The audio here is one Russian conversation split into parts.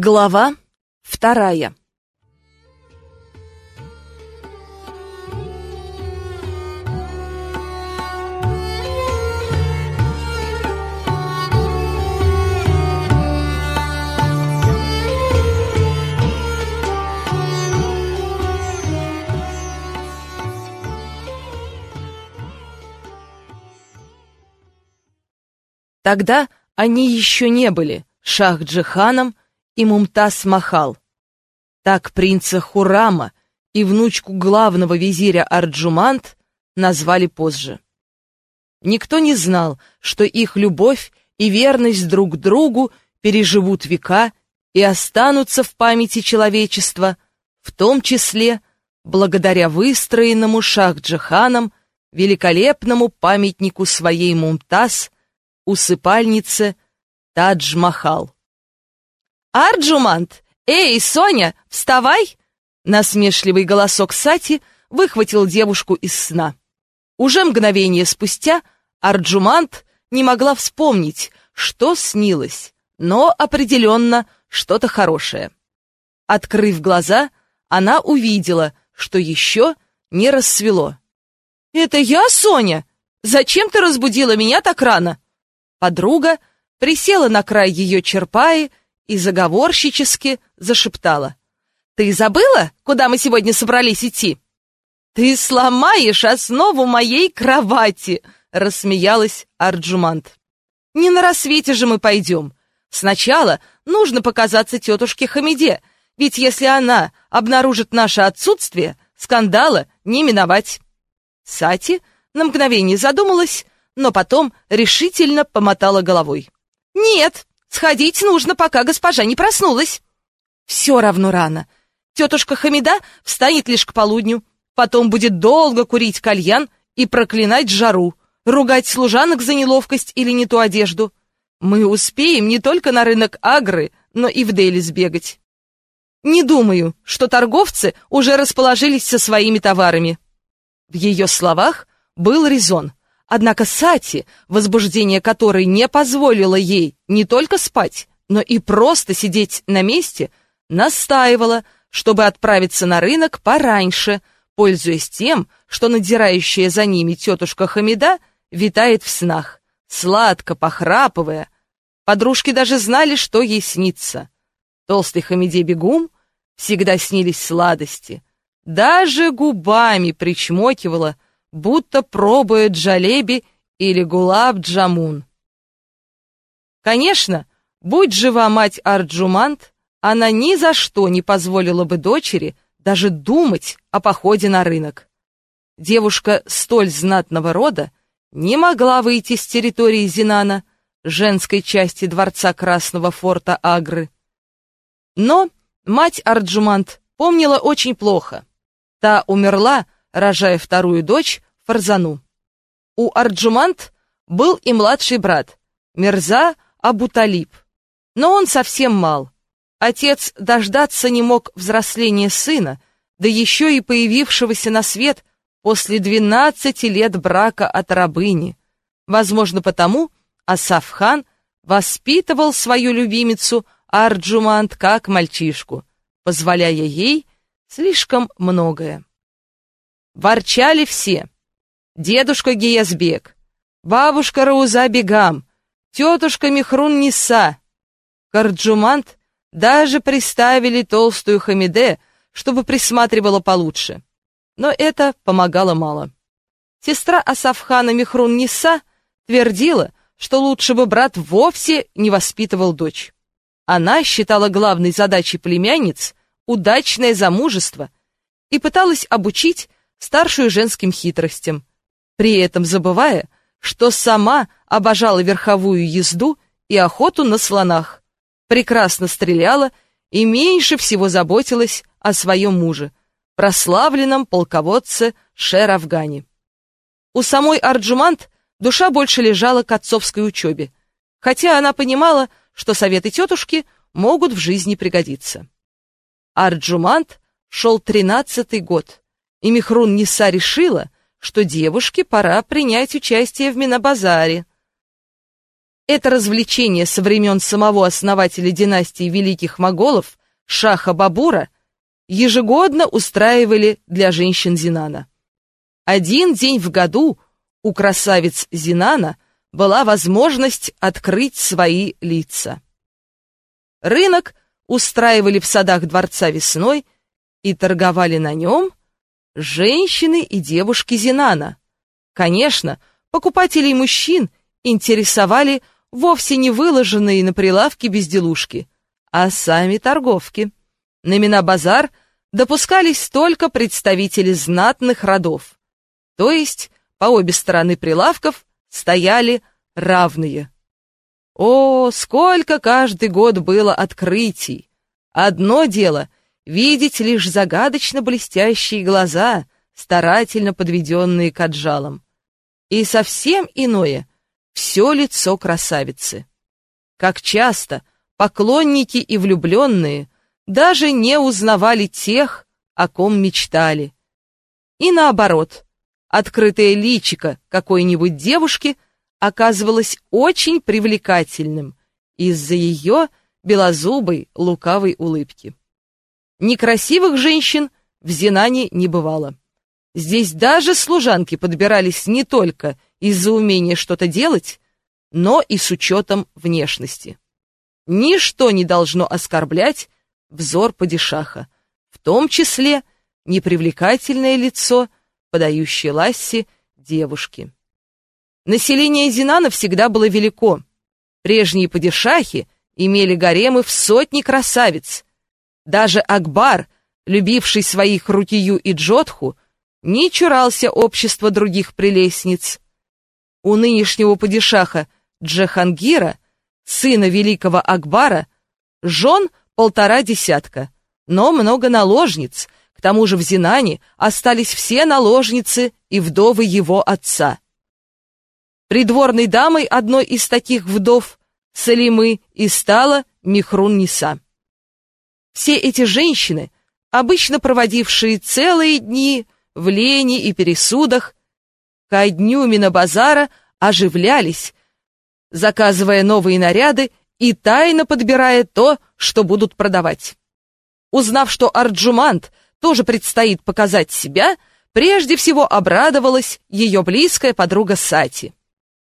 Глава вторая. Тогда они еще не были Шах-Джиханом и Мумтаз Махал. Так принца Хурама и внучку главного визиря Арджумант назвали позже. Никто не знал, что их любовь и верность друг другу переживут века и останутся в памяти человечества, в том числе благодаря выстроенному Шах-Джиханом великолепному памятнику своей Мумтаз, усыпальнице Тадж-Махал. «Арджумант! Эй, Соня, вставай!» Насмешливый голосок Сати выхватил девушку из сна. Уже мгновение спустя Арджумант не могла вспомнить, что снилось, но определенно что-то хорошее. Открыв глаза, она увидела, что еще не рассвело. «Это я, Соня? Зачем ты разбудила меня так рано?» Подруга присела на край ее черпаи и заговорщически зашептала. «Ты забыла, куда мы сегодня собрались идти?» «Ты сломаешь основу моей кровати!» — рассмеялась Арджумант. «Не на рассвете же мы пойдем. Сначала нужно показаться тетушке Хамиде, ведь если она обнаружит наше отсутствие, скандала не миновать». Сати на мгновение задумалась, но потом решительно помотала головой. «Нет, Сходить нужно, пока госпожа не проснулась. Все равно рано. Тетушка Хамида встанет лишь к полудню, потом будет долго курить кальян и проклинать жару, ругать служанок за неловкость или не ту одежду. Мы успеем не только на рынок Агры, но и в Дели сбегать. Не думаю, что торговцы уже расположились со своими товарами. В ее словах был резон. Однако Сати, возбуждение которой не позволило ей не только спать, но и просто сидеть на месте, настаивала, чтобы отправиться на рынок пораньше, пользуясь тем, что надзирающая за ними тетушка Хамида витает в снах, сладко похрапывая. Подружки даже знали, что ей снится. Толстый Хамиде бегум всегда снились сладости. Даже губами причмокивала, будто пробует джалеби или гулаб-джамун. Конечно, будь жива мать Арджумант, она ни за что не позволила бы дочери даже думать о походе на рынок. Девушка столь знатного рода не могла выйти с территории Зинана, женской части дворца Красного форта Агры. Но мать Арджумант помнила очень плохо. Та умерла, рожая вторую дочь Фарзану. У Арджумант был и младший брат, Мирза Абуталиб, но он совсем мал. Отец дождаться не мог взросления сына, да еще и появившегося на свет после двенадцати лет брака от рабыни. Возможно, потому Асафхан воспитывал свою любимицу Арджумант как мальчишку, позволяя ей слишком многое. Ворчали все. Дедушка Гиязбек, бабушка Рауза Бегам, тетушка Михрун Ниса. Карджумант даже приставили толстую Хамиде, чтобы присматривала получше. Но это помогало мало. Сестра Асафхана Михрун Ниса твердила, что лучше бы брат вовсе не воспитывал дочь. Она считала главной задачей племянниц удачное замужество и пыталась обучить старшую женским хитростям, при этом забывая, что сама обожала верховую езду и охоту на слонах, прекрасно стреляла и меньше всего заботилась о своем муже, прославленном полководце Шер-Афгане. У самой Арджумант душа больше лежала к отцовской учебе, хотя она понимала, что советы тетушки могут в жизни пригодиться. Арджумант шел тринадцатый год, и Михрун Ниса решила, что девушке пора принять участие в Минобазаре. Это развлечение со времен самого основателя династии великих моголов, Шаха Бабура, ежегодно устраивали для женщин Зинана. Один день в году у красавиц Зинана была возможность открыть свои лица. Рынок устраивали в садах дворца весной и торговали на нем женщины и девушки Зинана. Конечно, покупателей мужчин интересовали вовсе не выложенные на прилавке безделушки, а сами торговки. На Минобазар допускались только представители знатных родов, то есть по обе стороны прилавков стояли равные. О, сколько каждый год было открытий! Одно дело — видеть лишь загадочно блестящие глаза, старательно подведенные к отжалам. И совсем иное — все лицо красавицы. Как часто поклонники и влюбленные даже не узнавали тех, о ком мечтали. И наоборот, открытое личико какой-нибудь девушки — оказывалось очень привлекательным из-за ее белозубой лукавой улыбки. Некрасивых женщин в Зинане не бывало. Здесь даже служанки подбирались не только из-за умения что-то делать, но и с учетом внешности. Ничто не должно оскорблять взор падишаха, в том числе непривлекательное лицо, подающее Ласси девушки. Население Зинана всегда было велико. Прежние падишахи имели гаремы в сотни красавиц. Даже Акбар, любивший своих Рутию и Джотху, не чурался общества других прелестниц. У нынешнего падишаха Джахангира, сына великого Акбара, жен полтора десятка, но много наложниц, к тому же в Зинане остались все наложницы и вдовы его отца. Придворной дамой одной из таких вдов Салимы и стала Михрун Ниса. Все эти женщины, обычно проводившие целые дни в лени и пересудах, ко дню Минобазара оживлялись, заказывая новые наряды и тайно подбирая то, что будут продавать. Узнав, что Арджумант тоже предстоит показать себя, прежде всего обрадовалась ее близкая подруга Сати.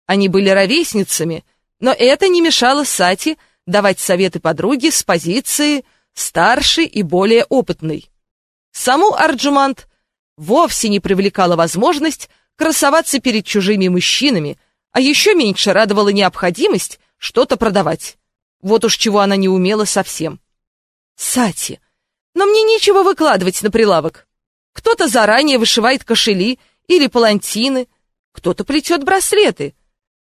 Они были ровесницами, но это не мешало Сати давать советы подруге с позиции старшей и более опытной. Саму Арджумант вовсе не привлекала возможность красоваться перед чужими мужчинами, а еще меньше радовала необходимость что-то продавать. Вот уж чего она не умела совсем. Сати, но мне нечего выкладывать на прилавок. Кто-то заранее вышивает кошели или палантины, кто-то плетет браслеты —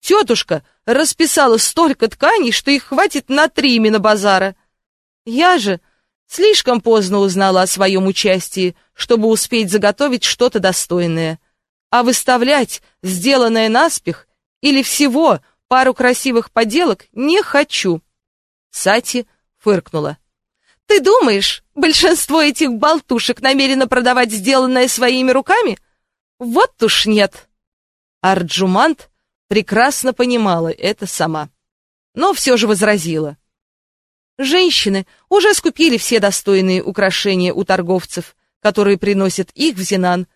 Тетушка расписала столько тканей, что их хватит на три базара. Я же слишком поздно узнала о своем участии, чтобы успеть заготовить что-то достойное. А выставлять сделанное наспех или всего пару красивых поделок не хочу. Сати фыркнула. Ты думаешь, большинство этих болтушек намерено продавать сделанное своими руками? Вот уж нет. Арджумант прекрасно понимала это сама, но все же возразила. Женщины уже скупили все достойные украшения у торговцев, которые приносят их в Зинан.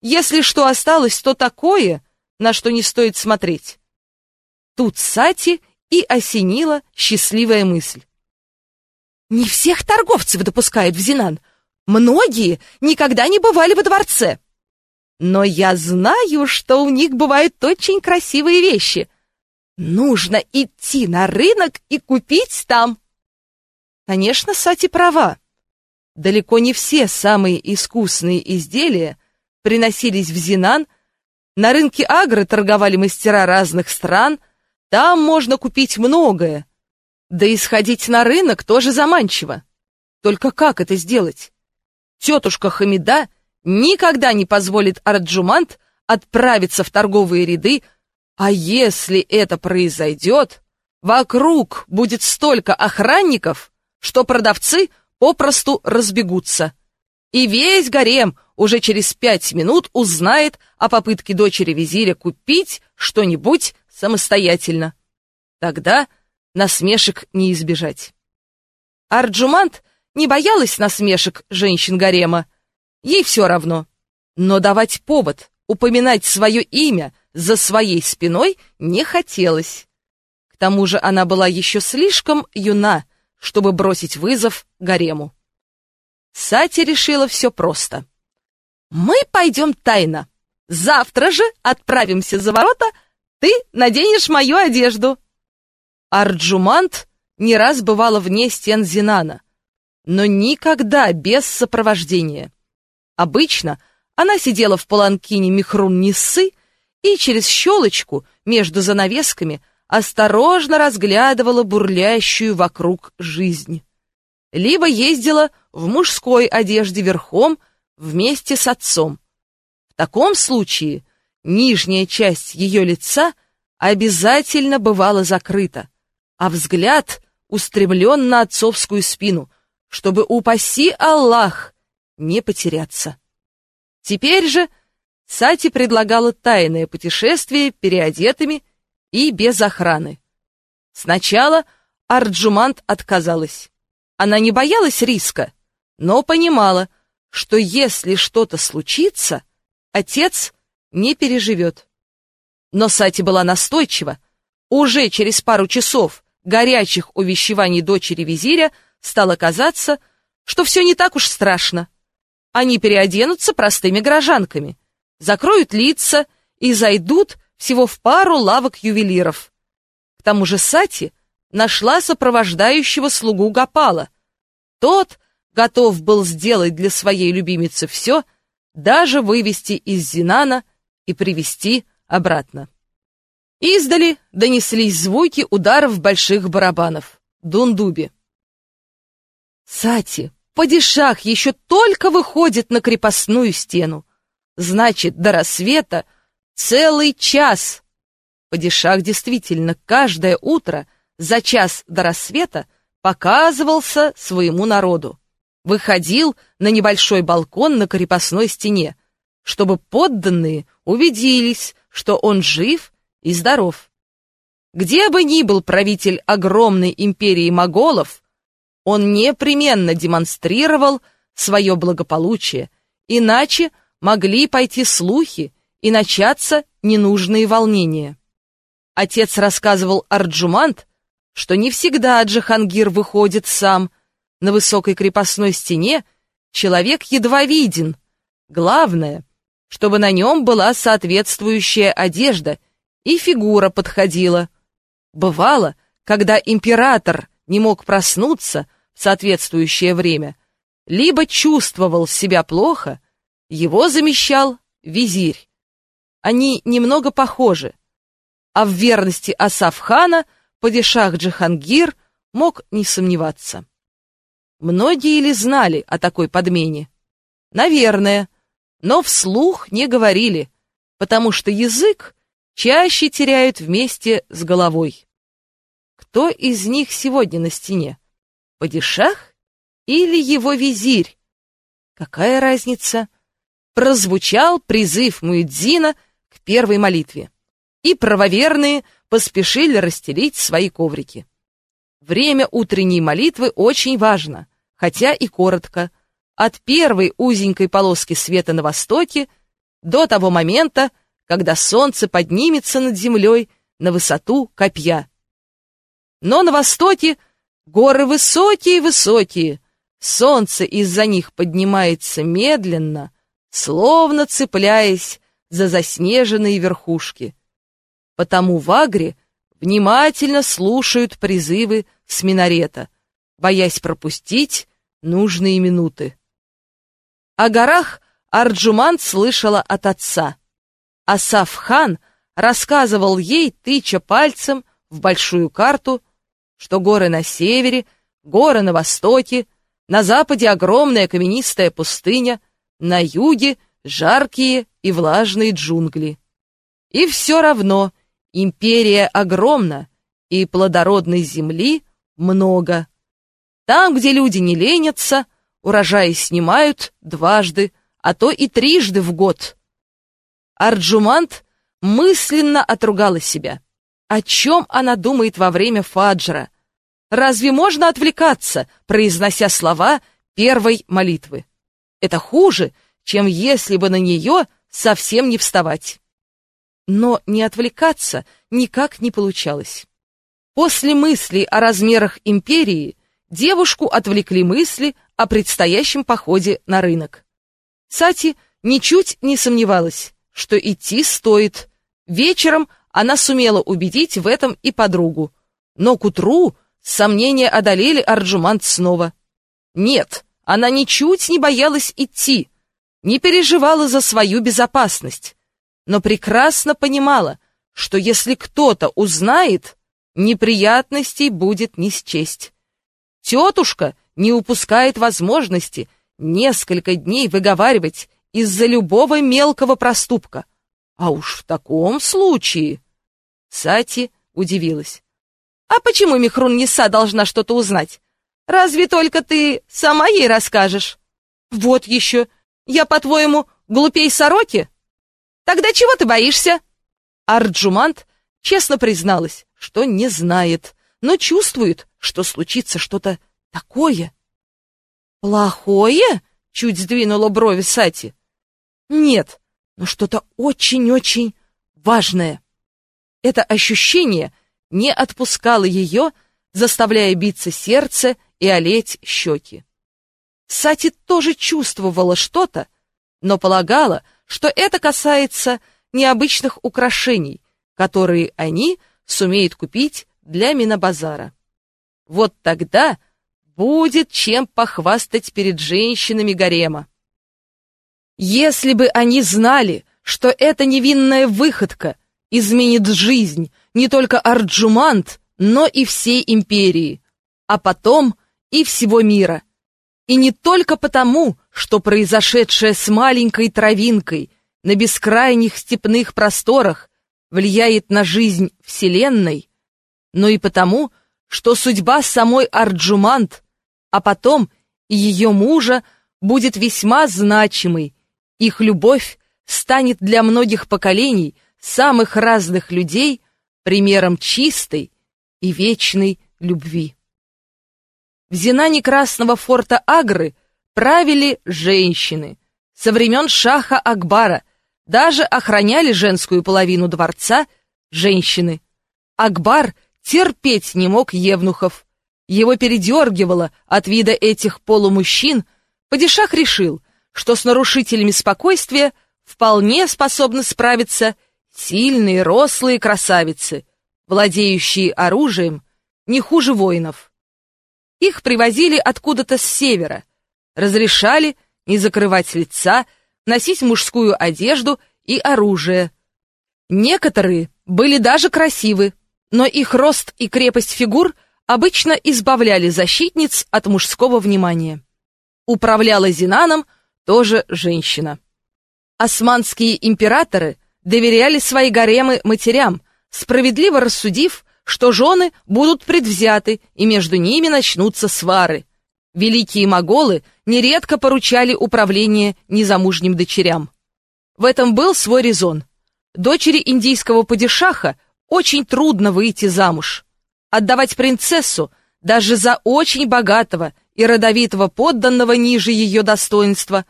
Если что осталось, то такое, на что не стоит смотреть. Тут Сати и осенила счастливая мысль. Не всех торговцев допускают в Зинан. Многие никогда не бывали во дворце. Но я знаю, что у них бывают очень красивые вещи. Нужно идти на рынок и купить там. Конечно, Сати права. Далеко не все самые искусные изделия приносились в Зинан. На рынке Агры торговали мастера разных стран. Там можно купить многое. Да и сходить на рынок тоже заманчиво. Только как это сделать? Тетушка Хамида никогда не позволит Арджумант отправиться в торговые ряды, а если это произойдет, вокруг будет столько охранников, что продавцы попросту разбегутся. И весь гарем уже через пять минут узнает о попытке дочери визиря купить что-нибудь самостоятельно. Тогда насмешек не избежать. Арджумант не боялась насмешек женщин гарема. Ей все равно. Но давать повод, упоминать свое имя за своей спиной не хотелось. К тому же она была еще слишком юна, чтобы бросить вызов гарему. Сати решила все просто. «Мы пойдем тайно. Завтра же отправимся за ворота, ты наденешь мою одежду». Арджумант не раз бывала вне стен Зинана, но никогда без сопровождения. Обычно она сидела в паланкине Михрун-Ниссы и через щелочку между занавесками осторожно разглядывала бурлящую вокруг жизнь. Либо ездила в мужской одежде верхом вместе с отцом. В таком случае нижняя часть ее лица обязательно бывала закрыта, а взгляд устремлен на отцовскую спину, чтобы, упаси Аллах, не потеряться. Теперь же Сати предлагала тайное путешествие переодетыми и без охраны. Сначала Арджумант отказалась. Она не боялась риска, но понимала, что если что-то случится, отец не переживет. Но Сати была настойчива. Уже через пару часов горячих увещеваний дочери визиря стало казаться, что все не так уж страшно. Они переоденутся простыми горожанками, закроют лица и зайдут всего в пару лавок ювелиров. К тому же Сати нашла сопровождающего слугу Гапала. Тот готов был сделать для своей любимицы все, даже вывести из Зинана и привести обратно. Издали донеслись звуки ударов больших барабанов. Дундуби. Сати, падишах еще только выходит на крепостную стену. Значит, до рассвета целый час. Падишах действительно каждое утро за час до рассвета показывался своему народу. Выходил на небольшой балкон на крепостной стене, чтобы подданные убедились, что он жив и здоров. Где бы ни был правитель огромной империи моголов, он непременно демонстрировал свое благополучие, иначе могли пойти слухи и начаться ненужные волнения. Отец рассказывал Арджумант, что не всегда Джахангир выходит сам. На высокой крепостной стене человек едва виден. Главное, чтобы на нем была соответствующая одежда и фигура подходила. Бывало, когда император не мог проснуться в соответствующее время, либо чувствовал себя плохо, его замещал визирь. Они немного похожи, а в верности Асафхана падишах Джихангир мог не сомневаться. Многие ли знали о такой подмене? Наверное, но вслух не говорили, потому что язык чаще теряют вместе с головой. Кто из них сегодня на стене? Падишах или его визирь? Какая разница? Прозвучал призыв Муэдзина первой молитве, и правоверные поспешили расстелить свои коврики. Время утренней молитвы очень важно, хотя и коротко, от первой узенькой полоски света на востоке до того момента, когда солнце поднимется над землей на высоту копья. Но на востоке горы высокие-высокие, солнце из-за них поднимается медленно, словно цепляясь за заснеженные верхушки. Потому в Агре внимательно слушают призывы с минарета, боясь пропустить нужные минуты. О горах Арджуман слышала от отца. Асаф-хан рассказывал ей, тыча пальцем в большую карту, что горы на севере, горы на востоке, на западе огромная каменистая пустыня, на юге жаркие и влажные джунгли. И все равно империя огромна, и плодородной земли много. Там, где люди не ленятся, урожаи снимают дважды, а то и трижды в год. Арджумант мысленно отругала себя. О чем она думает во время фаджра? Разве можно отвлекаться, произнося слова первой молитвы? Это хуже, чем если бы на нее совсем не вставать. Но не отвлекаться никак не получалось. После мыслей о размерах империи девушку отвлекли мысли о предстоящем походе на рынок. Сати ничуть не сомневалась, что идти стоит. Вечером она сумела убедить в этом и подругу. Но к утру сомнения одолели Арджумант снова. Нет, она ничуть не боялась идти, не переживала за свою безопасность, но прекрасно понимала, что если кто-то узнает, неприятностей будет не счесть. Тетушка не упускает возможности несколько дней выговаривать из-за любого мелкого проступка. А уж в таком случае... Сати удивилась. «А почему Михрун Неса должна что-то узнать? Разве только ты сама ей расскажешь?» «Вот еще! Я, по-твоему, глупей сороки?» «Тогда чего ты боишься?» Арджумант честно призналась, что не знает, но чувствует, что случится что-то такое. «Плохое?» — чуть сдвинула брови Сати. «Нет, но что-то очень-очень важное». Это ощущение не отпускало ее, заставляя биться сердце и олеть щеки. Сати тоже чувствовала что-то, но полагала, что это касается необычных украшений, которые они сумеют купить для Минобазара. Вот тогда будет чем похвастать перед женщинами гарема. Если бы они знали, что эта невинная выходка изменит жизнь не только Арджумант, но и всей империи, а потом и всего мира. И не только потому, что произошедшее с маленькой травинкой на бескрайних степных просторах влияет на жизнь Вселенной, но и потому, что судьба самой Арджумант а потом и ее мужа будет весьма значимой. Их любовь станет для многих поколений самых разных людей примером чистой и вечной любви. В Зинане Красного форта Агры правили женщины. Со времен шаха Акбара даже охраняли женскую половину дворца женщины. Акбар терпеть не мог евнухов. Его передергивало от вида этих полумужчин, падишах решил, что с нарушителями спокойствия вполне способны справиться сильные, рослые красавицы, владеющие оружием не хуже воинов. Их привозили откуда-то с севера, разрешали не закрывать лица, носить мужскую одежду и оружие. Некоторые были даже красивы, но их рост и крепость фигур – обычно избавляли защитниц от мужского внимания. Управляла Зинаном тоже женщина. Османские императоры доверяли свои гаремы матерям, справедливо рассудив, что жены будут предвзяты и между ними начнутся свары. Великие моголы нередко поручали управление незамужним дочерям. В этом был свой резон. Дочери индийского падишаха очень трудно выйти замуж. Отдавать принцессу даже за очень богатого и родовитого подданного ниже ее достоинства,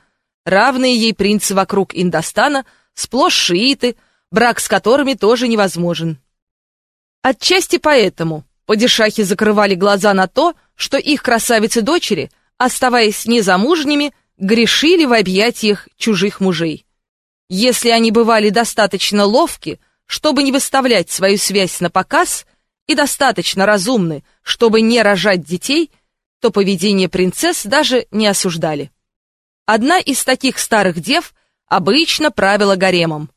равные ей принцы вокруг Индостана, сплошь шииты, брак с которыми тоже невозможен. Отчасти поэтому падишахи закрывали глаза на то, что их красавицы-дочери, оставаясь незамужними, грешили в объятиях чужих мужей. Если они бывали достаточно ловки, чтобы не выставлять свою связь на показ – и достаточно разумны, чтобы не рожать детей, то поведение принцесс даже не осуждали. Одна из таких старых дев обычно правила гаремом.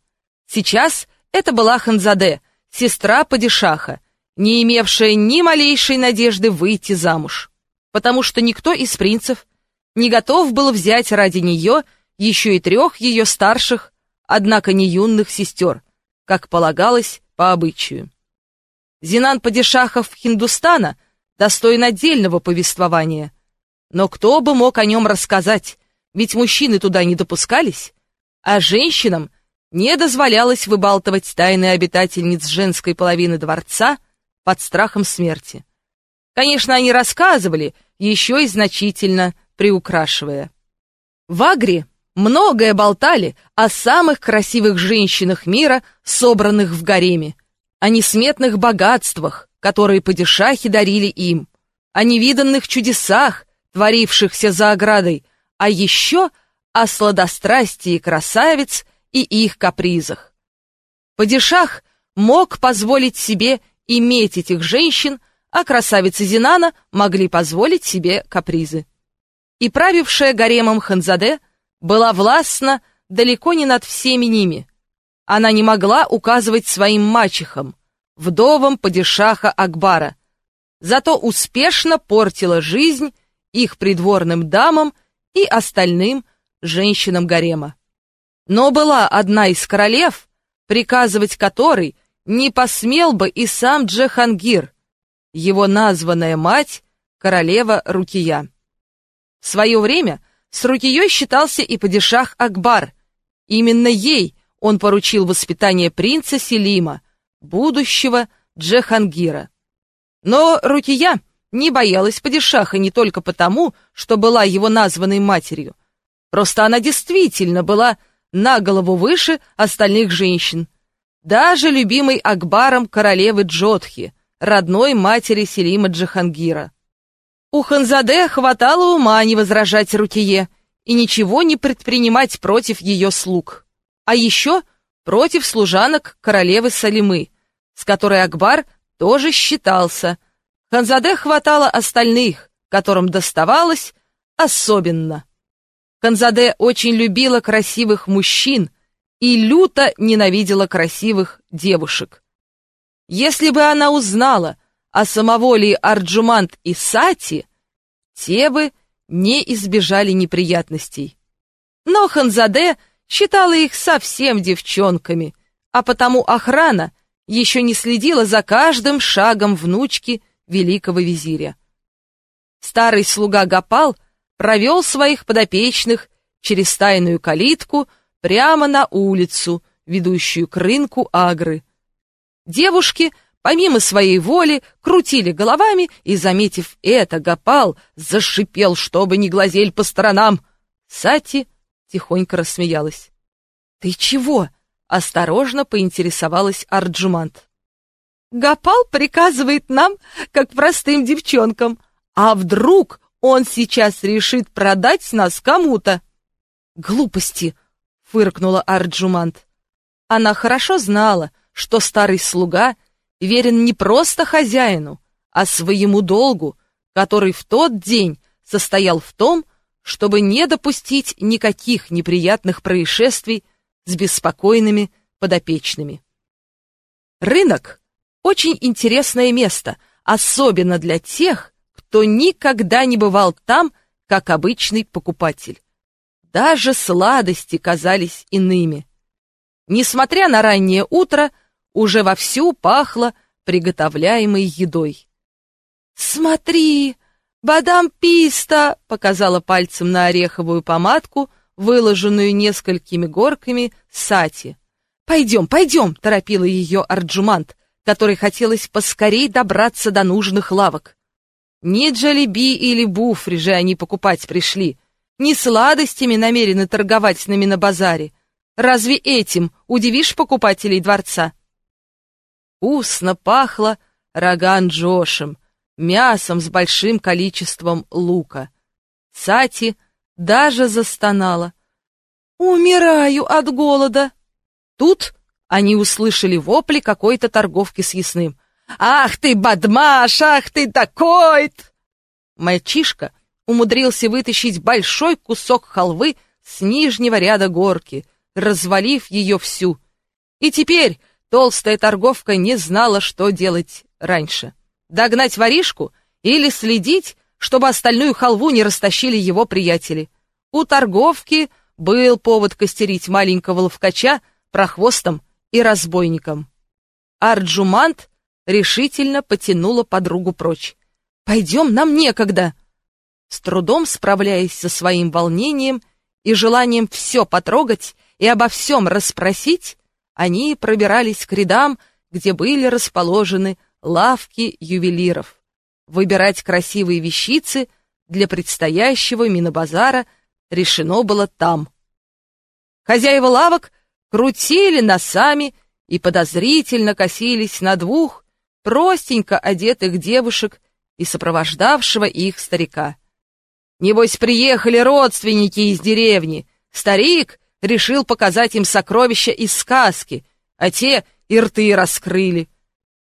Сейчас это была Ханзаде, сестра падишаха, не имевшая ни малейшей надежды выйти замуж, потому что никто из принцев не готов был взять ради нее еще и трех ее старших, однако не юных сестер, как полагалось по обычаю. Зинан Падишахов Хиндустана достоин отдельного повествования. Но кто бы мог о нем рассказать, ведь мужчины туда не допускались, а женщинам не дозволялось выбалтывать тайны обитательниц женской половины дворца под страхом смерти. Конечно, они рассказывали, еще и значительно приукрашивая. В Агре многое болтали о самых красивых женщинах мира, собранных в гареме, о несметных богатствах, которые падишахи дарили им, о невиданных чудесах, творившихся за оградой, а еще о сладострастии красавиц и их капризах. Падишах мог позволить себе иметь этих женщин, а красавицы Зинана могли позволить себе капризы. И правившая гаремом Ханзаде была властна далеко не над всеми ними. Она не могла указывать своим мачехам, вдовам падишаха Акбара, зато успешно портила жизнь их придворным дамам и остальным женщинам гарема. Но была одна из королев, приказывать которой не посмел бы и сам Джахангир, его названная мать, королева Рукия. В свое время с Рукией считался и падишах Акбар. Именно ей он поручил воспитание принца Селима, будущего Джахангира. Но Рукия не боялась падишаха не только потому, что была его названной матерью. Просто она действительно была на голову выше остальных женщин. Даже любимой Акбаром королевы Джодхи, родной матери Селима Джахангира. У Ханзаде хватало ума не возражать Рукие и ничего не предпринимать против ее слуг. А еще против служанок королевы Салимы, с которой Акбар тоже считался. Ханзаде хватало остальных, которым доставалось особенно. Ханзаде очень любила красивых мужчин и люто ненавидела красивых девушек. Если бы она узнала о самоволии Арджумант и Сати, те бы не избежали неприятностей. Но Ханзаде считала их совсем девчонками, а потому охрана еще не следила за каждым шагом внучки великого визиря. Старый слуга Гапал — провел своих подопечных через тайную калитку прямо на улицу, ведущую к рынку Агры. Девушки, помимо своей воли, крутили головами, и, заметив это, Гапал зашипел, чтобы не глазель по сторонам. Сати тихонько рассмеялась. «Ты чего?» — осторожно поинтересовалась Арджумант. «Гапал приказывает нам, как простым девчонкам. А вдруг он сейчас решит продать нас кому-то. Глупости, фыркнула Арджумант. Она хорошо знала, что старый слуга верен не просто хозяину, а своему долгу, который в тот день состоял в том, чтобы не допустить никаких неприятных происшествий с беспокойными подопечными. Рынок — очень интересное место, особенно для тех, кто никогда не бывал там, как обычный покупатель. Даже сладости казались иными. Несмотря на раннее утро, уже вовсю пахло приготовляемой едой. «Смотри, бадам писта!» — показала пальцем на ореховую помадку, выложенную несколькими горками сати. «Пойдем, пойдем!» — торопила ее Арджумант, которой хотелось поскорей добраться до нужных лавок. Не джалеби или буфри же они покупать пришли, не сладостями намерены торговать с нами на базаре. Разве этим удивишь покупателей дворца? Вкусно пахло роган Джошем, мясом с большим количеством лука. Сати даже застонала. «Умираю от голода!» Тут они услышали вопли какой-то торговки с ясным. «Ах ты, бадмаш, ах ты такой Мальчишка умудрился вытащить большой кусок халвы с нижнего ряда горки, развалив ее всю. И теперь толстая торговка не знала, что делать раньше. Догнать воришку или следить, чтобы остальную халву не растащили его приятели. У торговки был повод костерить маленького ловкача прохвостом и разбойником. Арджумант решительно потянула подругу прочь. «Пойдем, нам некогда!» С трудом справляясь со своим волнением и желанием все потрогать и обо всем расспросить, они пробирались к рядам, где были расположены лавки ювелиров, выбирать красивые вещицы для предстоящего минобазара решено было там. Хозяева лавок крутили носами и подозрительно косились на двух простенько одетых девушек и сопровождавшего их старика. Небось, приехали родственники из деревни. Старик решил показать им сокровища из сказки, а те и рты раскрыли.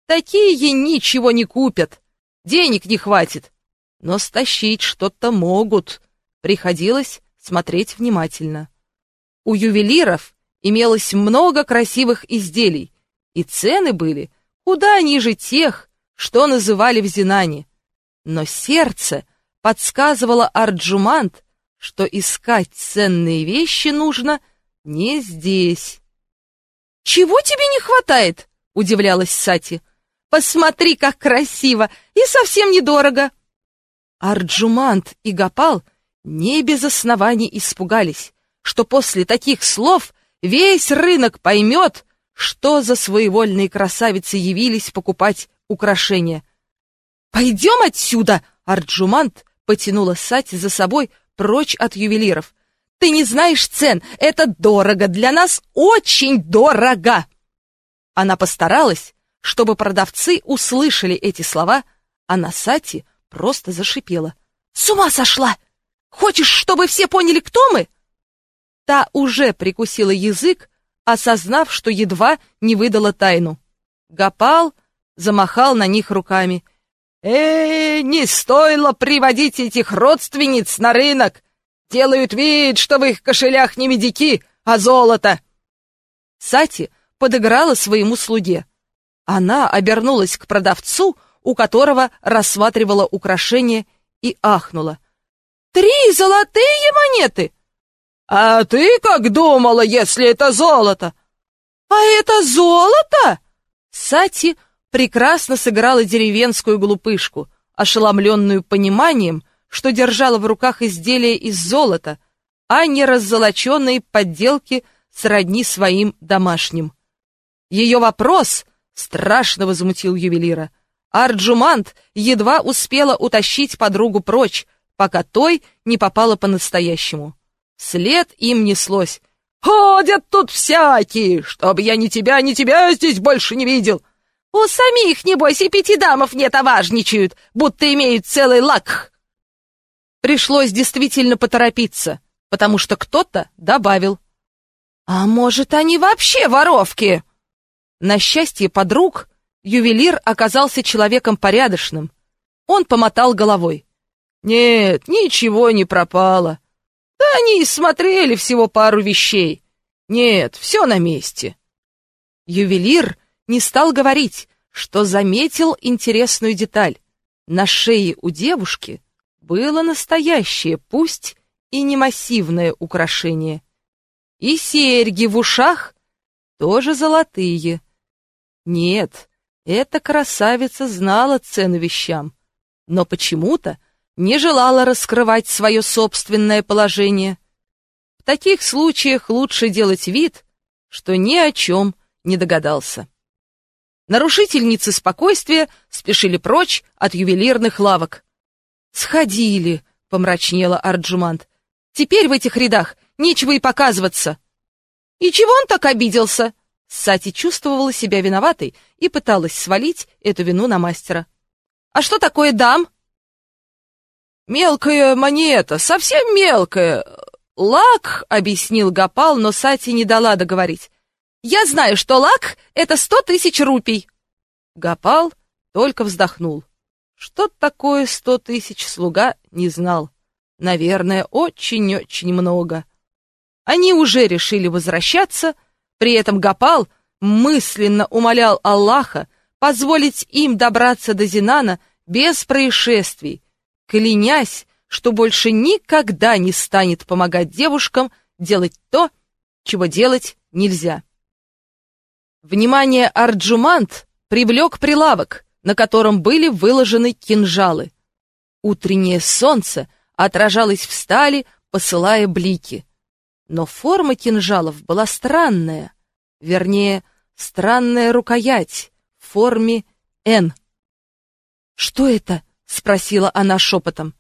Такие ничего не купят, денег не хватит, но стащить что-то могут. Приходилось смотреть внимательно. У ювелиров имелось много красивых изделий, и цены были куда ниже тех, что называли в Зинане. Но сердце подсказывало Арджумант, что искать ценные вещи нужно не здесь. «Чего тебе не хватает?» — удивлялась Сати. «Посмотри, как красиво и совсем недорого!» Арджумант и Гапал не без оснований испугались, что после таких слов весь рынок поймет, что за своевольные красавицы явились покупать украшения. «Пойдем отсюда!» — Арджумант потянула Сати за собой прочь от ювелиров. «Ты не знаешь цен! Это дорого! Для нас очень дорого!» Она постаралась, чтобы продавцы услышали эти слова, а на Сати просто зашипела. «С ума сошла! Хочешь, чтобы все поняли, кто мы?» Та уже прикусила язык, осознав, что едва не выдала тайну. Гапал замахал на них руками. «Эй, не стоило приводить этих родственниц на рынок! Делают вид, что в их кошелях не медики, а золото!» Сати подыграла своему слуге. Она обернулась к продавцу, у которого рассматривала украшение, и ахнула. «Три золотые монеты!» «А ты как думала, если это золото?» «А это золото?» Сати прекрасно сыграла деревенскую глупышку, ошеломленную пониманием, что держала в руках изделия из золота, а не раззолоченные подделки сродни своим домашним. Ее вопрос страшно возмутил ювелира. Арджумант едва успела утащить подругу прочь, пока той не попала по-настоящему. След им неслось. «Ходят тут всякие, чтобы я ни тебя, ни тебя здесь больше не видел!» «У самих, небось, и пяти дамов нет, а важничают, будто имеют целый лак!» Пришлось действительно поторопиться, потому что кто-то добавил. «А может, они вообще воровки?» На счастье подруг, ювелир оказался человеком порядочным. Он помотал головой. «Нет, ничего не пропало. Да они смотрели всего пару вещей. Нет, все на месте. Ювелир не стал говорить, что заметил интересную деталь. На шее у девушки было настоящее, пусть и не массивное украшение. И серьги в ушах тоже золотые. Нет, эта красавица знала цену вещам, но почему-то не желала раскрывать свое собственное положение. В таких случаях лучше делать вид, что ни о чем не догадался. Нарушительницы спокойствия спешили прочь от ювелирных лавок. «Сходили», — помрачнела Арджумант. «Теперь в этих рядах нечего и показываться». «И чего он так обиделся?» Сати чувствовала себя виноватой и пыталась свалить эту вину на мастера. «А что такое дам?» «Мелкая монета, совсем мелкая. Лак», — объяснил Гапал, но Сати не дала договорить. «Я знаю, что лак — это сто тысяч рупий». Гапал только вздохнул. Что такое сто тысяч слуга, не знал. Наверное, очень-очень много. Они уже решили возвращаться, при этом Гапал мысленно умолял Аллаха позволить им добраться до Зинана без происшествий, клянясь, что больше никогда не станет помогать девушкам делать то, чего делать нельзя. Внимание Арджумант привлек прилавок, на котором были выложены кинжалы. Утреннее солнце отражалось в стали, посылая блики. но форма кинжалов была странная, вернее, странная рукоять в форме «Н». «Что это?» — спросила она шепотом.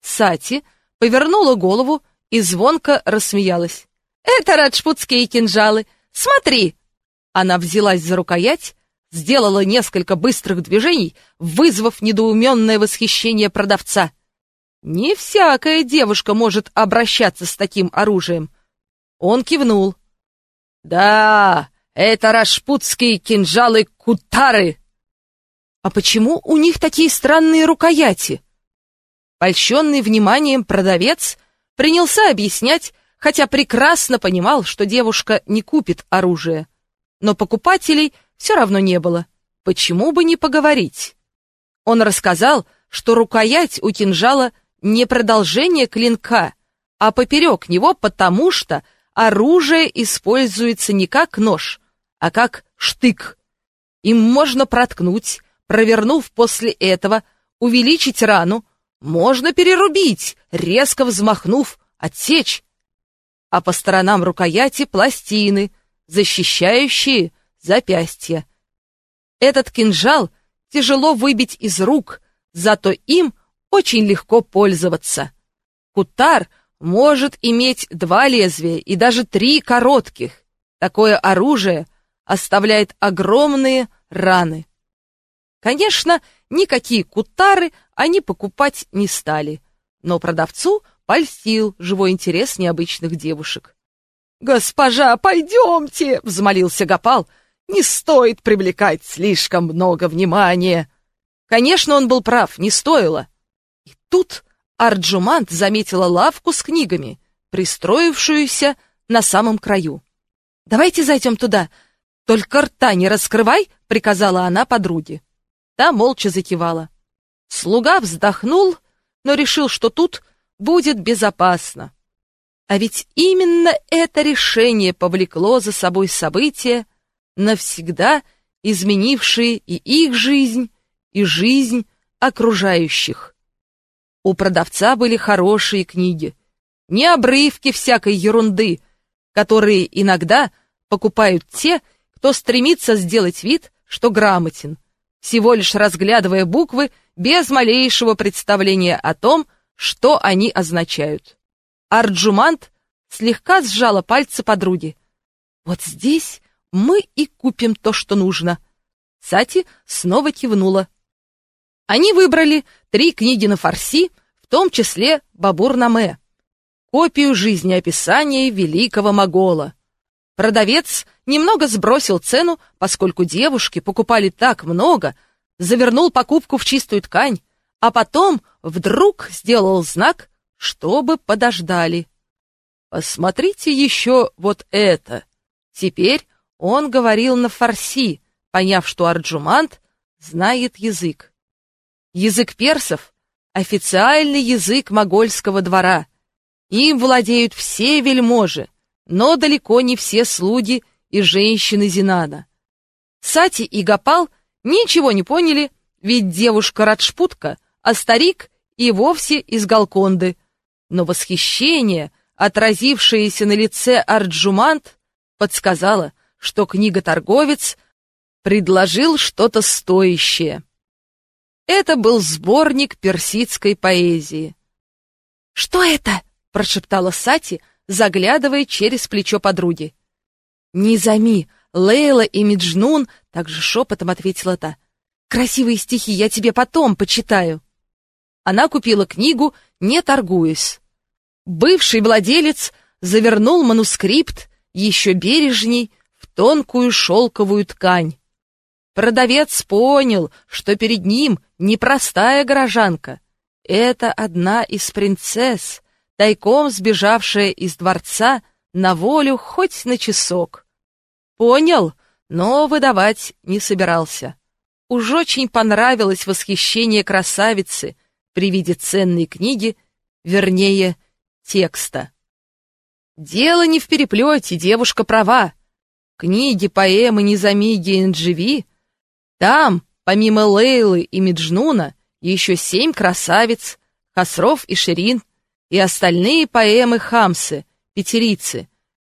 Сати повернула голову и звонко рассмеялась. «Это раджпутские кинжалы! Смотри!» Она взялась за рукоять, сделала несколько быстрых движений, вызвав недоуменное восхищение продавца. Не всякая девушка может обращаться с таким оружием. Он кивнул. «Да, это рашпутские кинжалы-кутары!» «А почему у них такие странные рукояти?» Польщенный вниманием продавец принялся объяснять, хотя прекрасно понимал, что девушка не купит оружие. Но покупателей все равно не было. Почему бы не поговорить? Он рассказал, что рукоять у кинжала не продолжение клинка, а поперек него потому что оружие используется не как нож, а как штык. Им можно проткнуть, провернув после этого, увеличить рану, можно перерубить, резко взмахнув, отсечь. А по сторонам рукояти пластины, защищающие запястья. Этот кинжал тяжело выбить из рук, зато им очень легко пользоваться. Кутар может иметь два лезвия и даже три коротких. Такое оружие оставляет огромные раны. Конечно, никакие кутары они покупать не стали, но продавцу польстил живой интерес необычных девушек. «Госпожа, пойдемте!» — взмолился Гопал. «Не стоит привлекать слишком много внимания!» Конечно, он был прав, не стоило. И тут Арджумант заметила лавку с книгами, пристроившуюся на самом краю. «Давайте зайдем туда. Только рта не раскрывай!» — приказала она подруге. Та молча закивала. Слуга вздохнул, но решил, что тут будет безопасно. А ведь именно это решение повлекло за собой события, навсегда изменившие и их жизнь, и жизнь окружающих. У продавца были хорошие книги, не обрывки всякой ерунды, которые иногда покупают те, кто стремится сделать вид, что грамотен, всего лишь разглядывая буквы без малейшего представления о том, что они означают. Арджумант слегка сжала пальцы подруги. «Вот здесь мы и купим то, что нужно». Сати снова кивнула. Они выбрали три книги на фарси, в том числе Бабур-Наме, копию жизнеописания великого Могола. Продавец немного сбросил цену, поскольку девушки покупали так много, завернул покупку в чистую ткань, а потом вдруг сделал знак, чтобы подождали. «Посмотрите еще вот это!» Теперь он говорил на фарси, поняв, что Арджумант знает язык. Язык персов — официальный язык могольского двора. Им владеют все вельможи, но далеко не все слуги и женщины Зинана. Сати и Гапал ничего не поняли, ведь девушка Раджпутка, а старик и вовсе из Галконды. Но восхищение, отразившееся на лице Арджумант, подсказало, что книга-торговец предложил что-то стоящее. Это был сборник персидской поэзии. «Что это?» — прошептала Сати, заглядывая через плечо подруги. «Низами, Лейла и Меджнун», — также шепотом ответила та. «Красивые стихи я тебе потом почитаю». Она купила книгу, не торгуясь. Бывший владелец завернул манускрипт еще бережней в тонкую шелковую ткань. Продавец понял, что перед ним непростая горожанка. Это одна из принцесс, тайком сбежавшая из дворца на волю хоть на часок. Понял, но выдавать не собирался. Уж очень понравилось восхищение красавицы при виде ценной книги, вернее, текста. Дело не в переплете, девушка права. Книги, поэмы Низамиги и Ндживи, там, помимо Лейлы и Меджнуна, еще семь красавиц, Хасров и Ширин, и остальные поэмы Хамсы, пятерицы,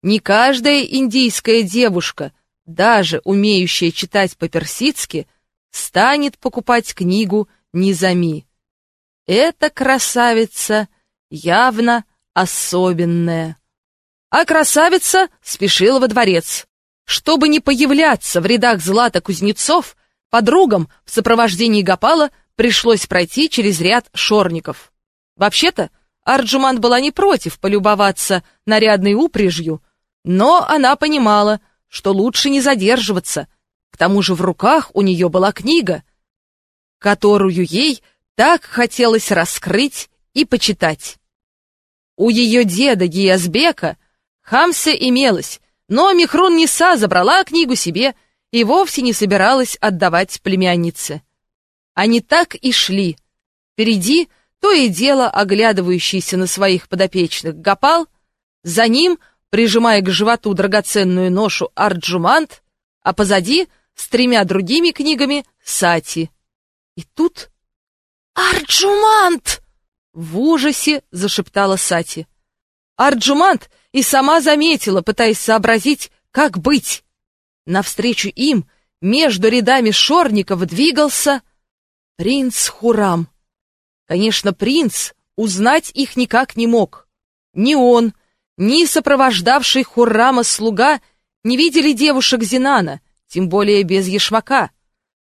Не каждая индийская девушка, даже умеющая читать по-персидски, станет покупать книгу Низами. Эта красавица явно особенная. А красавица спешила во дворец. Чтобы не появляться в рядах злата кузнецов, подругам в сопровождении Гапала пришлось пройти через ряд шорников. Вообще-то, Арджуман была не против полюбоваться нарядной упряжью, но она понимала, что лучше не задерживаться. К тому же в руках у нее была книга, которую ей так хотелось раскрыть и почитать. У ее деда Гиязбека Хамса имелась, но Михрун Ниса забрала книгу себе и вовсе не собиралась отдавать племяннице. Они так и шли. Впереди то и дело оглядывающийся на своих подопечных Гапал, за ним, прижимая к животу драгоценную ношу Арджумант, а позади, с тремя другими книгами, Сати. И тут... «Арджумант!» — в ужасе зашептала Сати. Арджумант и сама заметила, пытаясь сообразить, как быть. Навстречу им, между рядами шорников, двигался принц Хурам. Конечно, принц узнать их никак не мог. Ни он, ни сопровождавший Хуррама слуга не видели девушек Зинана, тем более без ешмака.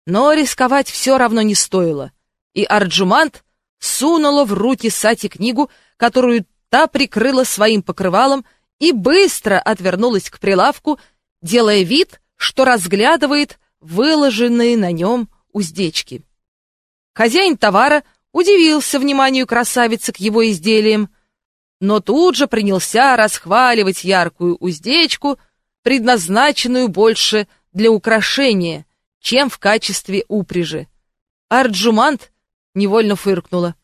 Но рисковать все равно не стоило. И Арджумант сунула в руки Сати книгу, которую та прикрыла своим покрывалом и быстро отвернулась к прилавку, делая вид, что разглядывает выложенные на нем уздечки. Хозяин товара удивился вниманию красавицы к его изделиям, но тут же принялся расхваливать яркую уздечку, предназначенную больше для украшения, чем в качестве упряжи. Арджумант невольно фыркнула.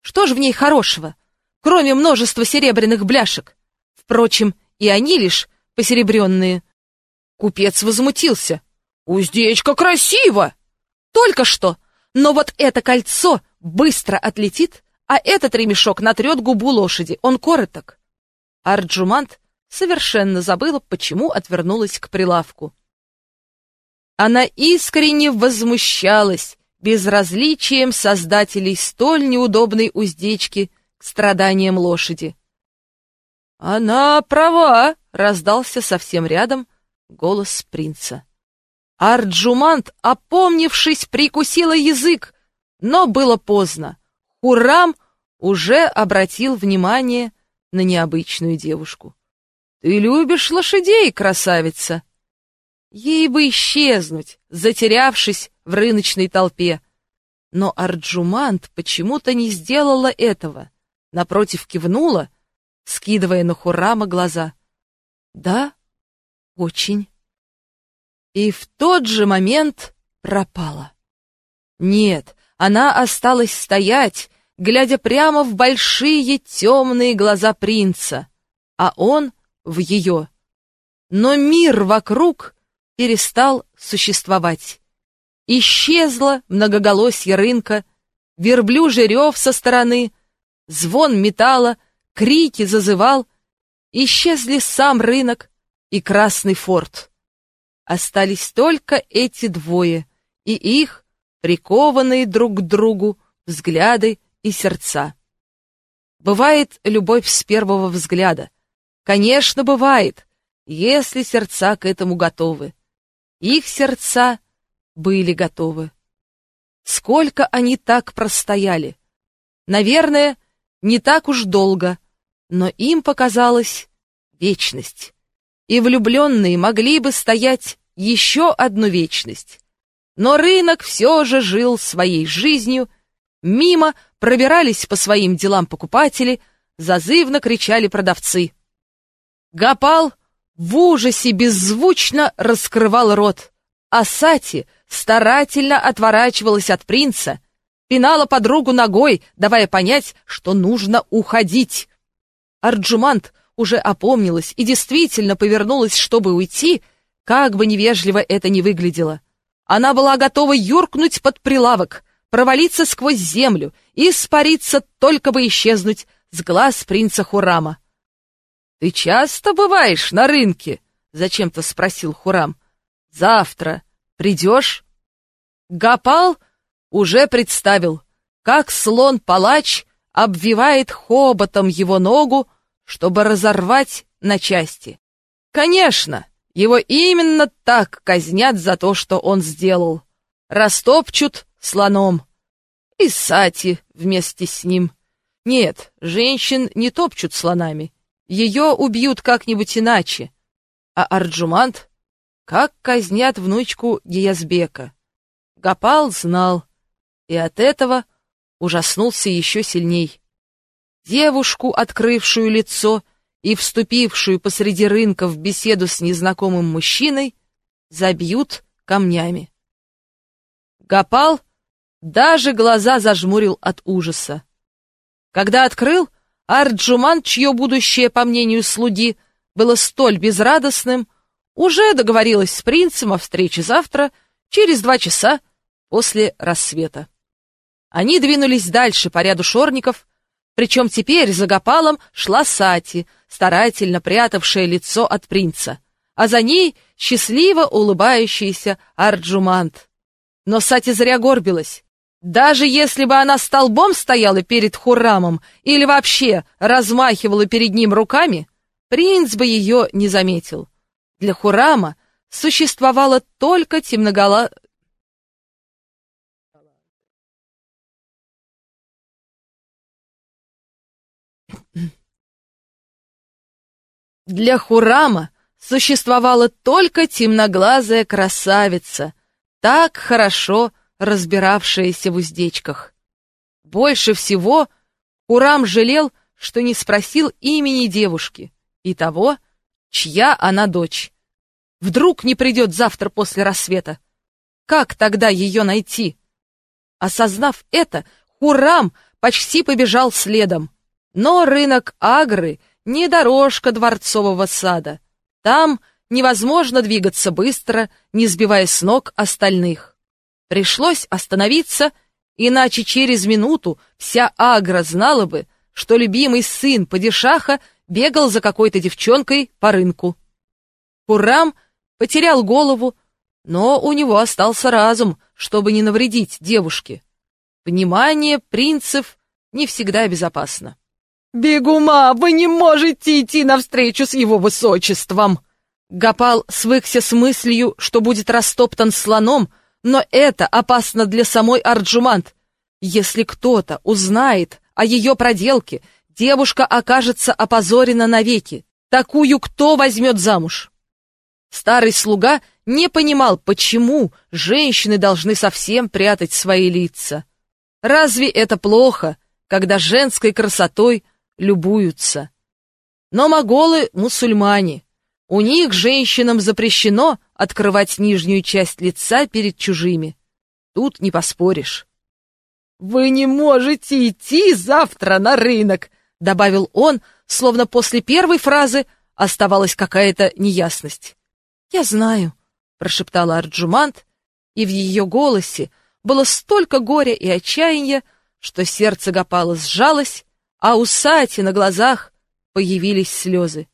Что ж в ней хорошего, кроме множества серебряных бляшек? Впрочем, и они лишь посеребренные. Купец возмутился. «Уздечка красиво!» «Только что! Но вот это кольцо быстро отлетит, а этот ремешок натрет губу лошади, он короток. Арджумант совершенно забыла, почему отвернулась к прилавку. Она искренне возмущалась безразличием создателей столь неудобной уздечки к страданиям лошади. «Она права!» — раздался совсем рядом голос принца. Арджумант, опомнившись, прикусила язык, но было поздно. Хурам уже обратил внимание на необычную девушку. «Ты любишь лошадей, красавица!» Ей бы исчезнуть, затерявшись в рыночной толпе. Но Арджумант почему-то не сделала этого. Напротив кивнула, скидывая на Хурама глаза. «Да, очень». И в тот же момент пропала. Нет, она осталась стоять, глядя прямо в большие темные глаза принца, а он в ее. Но мир вокруг перестал существовать. Исчезло многоголосье рынка, верблюжий рев со стороны, звон металла, крики зазывал, исчезли сам рынок и Красный форт. Остались только эти двое, и их прикованные друг к другу взгляды и сердца. Бывает любовь с первого взгляда. Конечно, бывает, если сердца к этому готовы. Их сердца были готовы. Сколько они так простояли? Наверное, не так уж долго, но им показалась вечность. И влюбленные могли бы стоять еще одну вечность. Но рынок все же жил своей жизнью, мимо пробирались по своим делам покупатели, зазывно кричали продавцы. Гапал в ужасе беззвучно раскрывал рот, а Сати старательно отворачивалась от принца, пинала подругу ногой, давая понять, что нужно уходить. Арджумант уже опомнилась и действительно повернулась, чтобы уйти, как бы невежливо это ни выглядело. Она была готова юркнуть под прилавок, провалиться сквозь землю и испариться, только бы исчезнуть с глаз принца Хурама. «Ты часто бываешь на рынке?» — зачем-то спросил Хурам. «Завтра придешь?» Гапал уже представил, как слон-палач обвивает хоботом его ногу, чтобы разорвать на части. Конечно, его именно так казнят за то, что он сделал. Растопчут слоном. И Сати вместе с ним. Нет, женщин не топчут слонами. Ее убьют как-нибудь иначе. А Арджумант? Как казнят внучку Гиязбека? Гапал знал, и от этого ужаснулся еще сильней. Девушку, открывшую лицо и вступившую посреди рынка в беседу с незнакомым мужчиной, забьют камнями. Гапал даже глаза зажмурил от ужаса. Когда открыл, Арджуман, чье будущее, по мнению слуги, было столь безрадостным, уже договорилась с принцем о встрече завтра, через два часа после рассвета. Они двинулись дальше по ряду шорников, причем теперь за Гапалом шла Сати, старательно прятавшая лицо от принца, а за ней счастливо улыбающийся Арджумант. Но Сати зря горбилась. Даже если бы она столбом стояла перед Хурамом или вообще размахивала перед ним руками, принц бы ее не заметил. Для Хурама существовала только темногола... Для Хурама существовала только темноглазая красавица, так хорошо разбиравшаяся в уздечках. Больше всего Хурам жалел, что не спросил имени девушки и того, чья она дочь. Вдруг не придет завтра после рассвета. Как тогда ее найти? Осознав это, Хурам почти побежал следом. Но рынок Агры не дорожка дворцового сада. Там невозможно двигаться быстро, не сбивая с ног остальных. Пришлось остановиться, иначе через минуту вся Агра знала бы, что любимый сын падишаха бегал за какой-то девчонкой по рынку. Хуррам потерял голову, но у него остался разум, чтобы не навредить девушке. Внимание принцев не всегда безопасно. «Бегума, вы не можете идти навстречу с его высочеством!» Гапал свыкся с мыслью, что будет растоптан слоном, но это опасно для самой Арджумант. Если кто-то узнает о ее проделке, девушка окажется опозорена навеки. Такую кто возьмет замуж? Старый слуга не понимал, почему женщины должны совсем прятать свои лица. Разве это плохо, когда женской красотой любуются. Но моголы — мусульмане. У них женщинам запрещено открывать нижнюю часть лица перед чужими. Тут не поспоришь. «Вы не можете идти завтра на рынок», — добавил он, словно после первой фразы оставалась какая-то неясность. «Я знаю», — прошептала Арджумант, и в ее голосе было столько горя и отчаяния, что сердце Гапала сжалось, а у Сати на глазах появились слезы.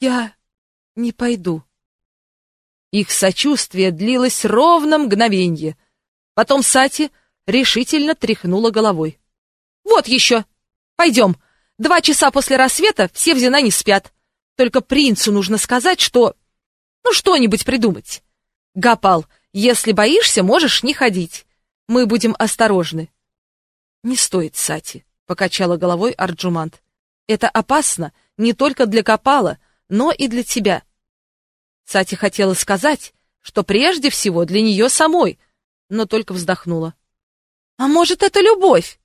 «Я не пойду». Их сочувствие длилось ровно мгновенье. Потом Сати решительно тряхнула головой. «Вот еще! Пойдем! Два часа после рассвета все в Зина не спят. Только принцу нужно сказать, что... Ну, что-нибудь придумать. Гапал, если боишься, можешь не ходить. Мы будем осторожны». «Не стоит, Сати покачала головой Арджумант. Это опасно не только для Капала, но и для тебя. Сати хотела сказать, что прежде всего для нее самой, но только вздохнула. А может, это любовь?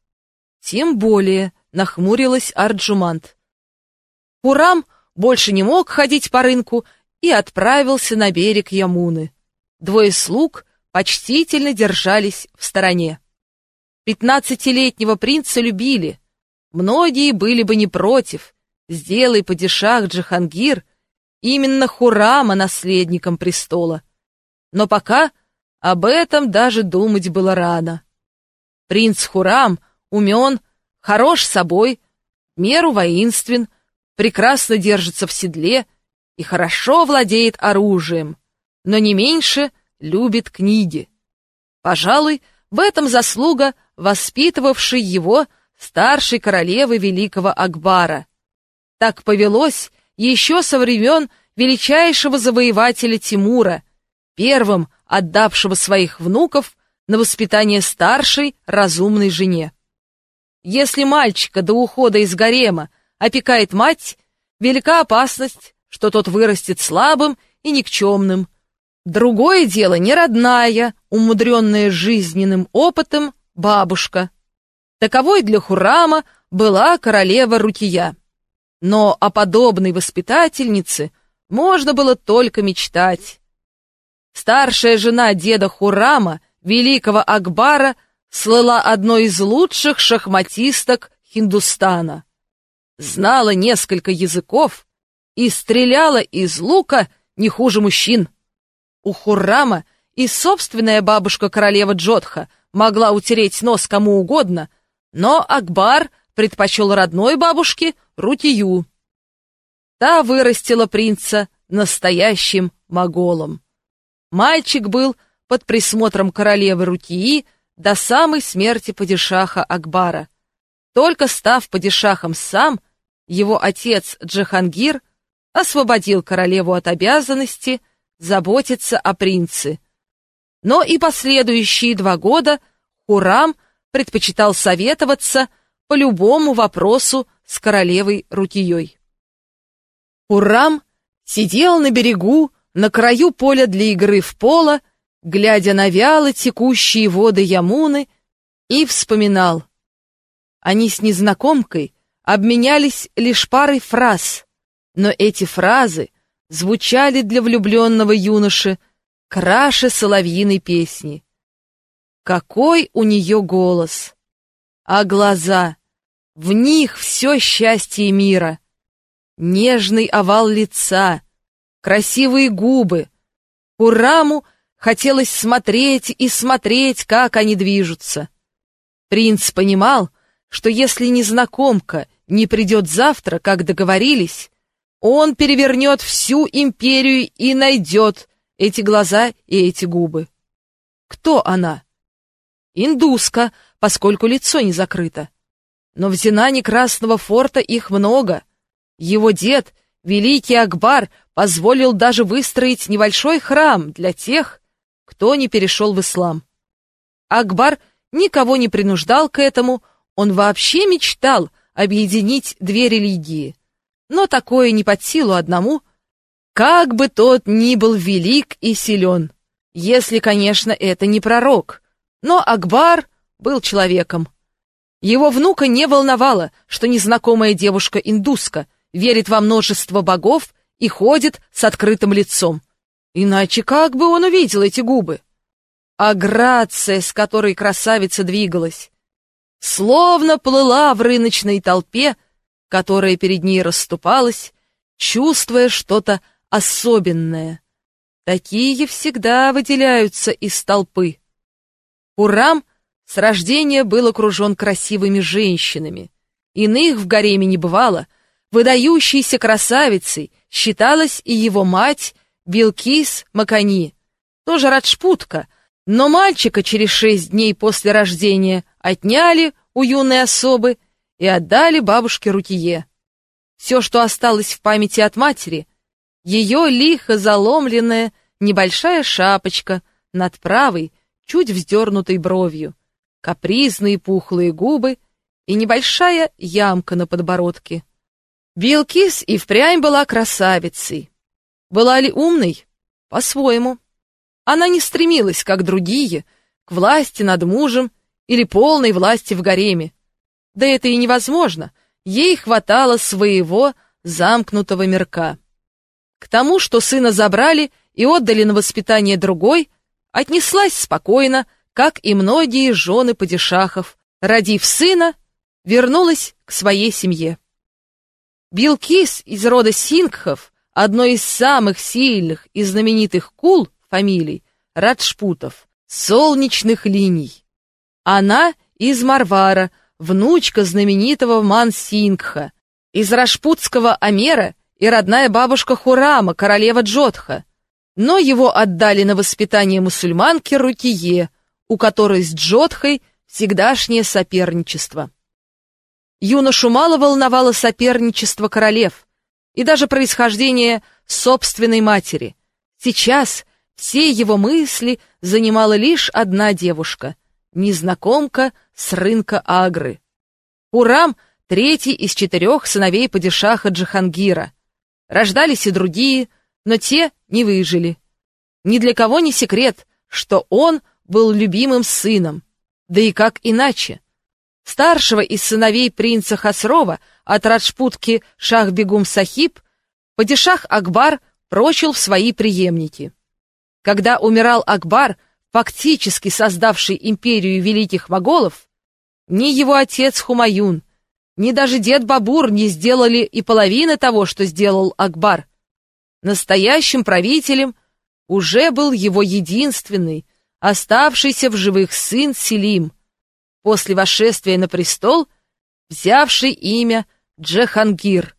Тем более, нахмурилась Арджумант. Урам больше не мог ходить по рынку и отправился на берег Ямуны. Двое слуг почтительно держались в стороне. Пятнадцатилетнего принца любили. Многие были бы не против. Сделай падишах Джахангир именно Хурама наследником престола. Но пока об этом даже думать было рано. Принц Хурам умен, хорош собой, меру воинствен, прекрасно держится в седле и хорошо владеет оружием, но не меньше любит книги. Пожалуй, в этом заслуга воспитывавшей его старшей королевы великого Акбара. Так повелось еще со времен величайшего завоевателя Тимура, первым отдавшего своих внуков на воспитание старшей разумной жене. Если мальчика до ухода из гарема опекает мать, велика опасность, что тот вырастет слабым и никчемным. Другое дело не родная, умудренная жизненным опытом, бабушка. Таковой для Хурама была королева Рукия. Но о подобной воспитательнице можно было только мечтать. Старшая жена деда Хурама, великого Акбара, слыла одной из лучших шахматисток Хиндустана. Знала несколько языков и стреляла из лука не хуже мужчин. У Хуррама и собственная бабушка королева Джодха могла утереть нос кому угодно, но Акбар предпочел родной бабушке Рутию. Та вырастила принца настоящим моголом. Мальчик был под присмотром королевы Рутии до самой смерти падишаха Акбара. Только став падишахом сам, его отец Джахангир освободил королеву от обязанности заботиться о принце. Но и последующие два года Хурам предпочитал советоваться по любому вопросу с королевой Рутией. Хурам сидел на берегу, на краю поля для игры в поло, глядя на вяло текущие воды Ямуны, и вспоминал. Они с незнакомкой обменялись лишь парой фраз, но эти фразы звучали для влюбленного юноши краше соловьиной песни. Какой у нее голос! А глаза! В них все счастье мира. Нежный овал лица, красивые губы. Ураму Хотелось смотреть и смотреть, как они движутся. Принц понимал, что если незнакомка не придет завтра, как договорились, он перевернет всю империю и найдет эти глаза и эти губы. Кто она? Индуска, поскольку лицо не закрыто. Но в Зинане Красного форта их много. Его дед, великий Акбар, позволил даже выстроить небольшой храм для тех, кто не перешел в ислам. Акбар никого не принуждал к этому, он вообще мечтал объединить две религии. Но такое не под силу одному, как бы тот ни был велик и силен, если, конечно, это не пророк. Но Акбар был человеком. Его внука не волновало, что незнакомая девушка-индуска верит во множество богов и ходит с открытым лицом. Иначе как бы он увидел эти губы? А грация, с которой красавица двигалась, словно плыла в рыночной толпе, которая перед ней расступалась, чувствуя что-то особенное. Такие всегда выделяются из толпы. Урам с рождения был окружен красивыми женщинами. Иных в гареме не бывало. Выдающейся красавицей считалась и его мать, Билкис Макани, тоже Раджпутка, но мальчика через шесть дней после рождения отняли у юной особы и отдали бабушке Рутие. Все, что осталось в памяти от матери, ее лихо заломленная небольшая шапочка над правой, чуть вздернутой бровью, капризные пухлые губы и небольшая ямка на подбородке. Билкис и впрямь была красавицей, была ли умной? По-своему. Она не стремилась, как другие, к власти над мужем или полной власти в гареме. Да это и невозможно, ей хватало своего замкнутого мирка. К тому, что сына забрали и отдали на воспитание другой, отнеслась спокойно, как и многие жены падишахов, родив сына, вернулась к своей семье. Билкис из рода Сингхов одной из самых сильных и знаменитых кул фамилий Раджпутов, солнечных линий. Она из Марвара, внучка знаменитого Мансингха, Из Рашпутского Амера и родная бабушка Хурама, королева Джотха, но его отдали на воспитание мусульманке Рукие, у которой с Джотхой всегдашнее соперничество. Юношу мало волновало соперничество королев и даже происхождение собственной матери. Сейчас все его мысли занимала лишь одна девушка, незнакомка с рынка Агры. Урам — третий из четырех сыновей падишаха Джахангира. Рождались и другие, но те не выжили. Ни для кого не секрет, что он был любимым сыном. Да и как иначе? Старшего из сыновей принца Хасрова от Раджпутки Шахбегум Сахиб падишах Акбар прочил в свои преемники. Когда умирал Акбар, фактически создавший империю великих моголов, ни его отец Хумаюн, ни даже дед Бабур не сделали и половины того, что сделал Акбар. Настоящим правителем уже был его единственный, оставшийся в живых сын Селим, после восшествия на престол, взявший имя Джахангир.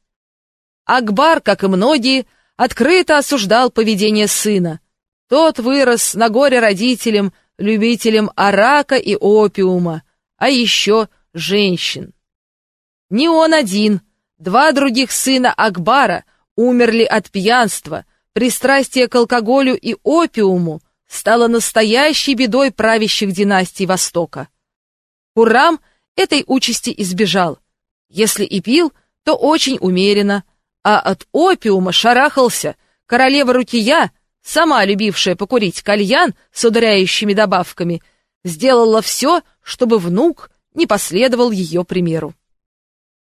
Акбар, как и многие, открыто осуждал поведение сына, тот вырос на горе родителям, любителям арака и опиума, а еще женщин. Не он один, два других сына Акбара умерли от пьянства, пристрастие к алкоголю и опиуму стало настоящей бедой правящих династий Востока. Хуррам этой участи избежал. Если и пил, то очень умеренно, а от опиума шарахался. Королева Рукия — сама любившая покурить кальян с ударяющими добавками, сделала все, чтобы внук не последовал ее примеру.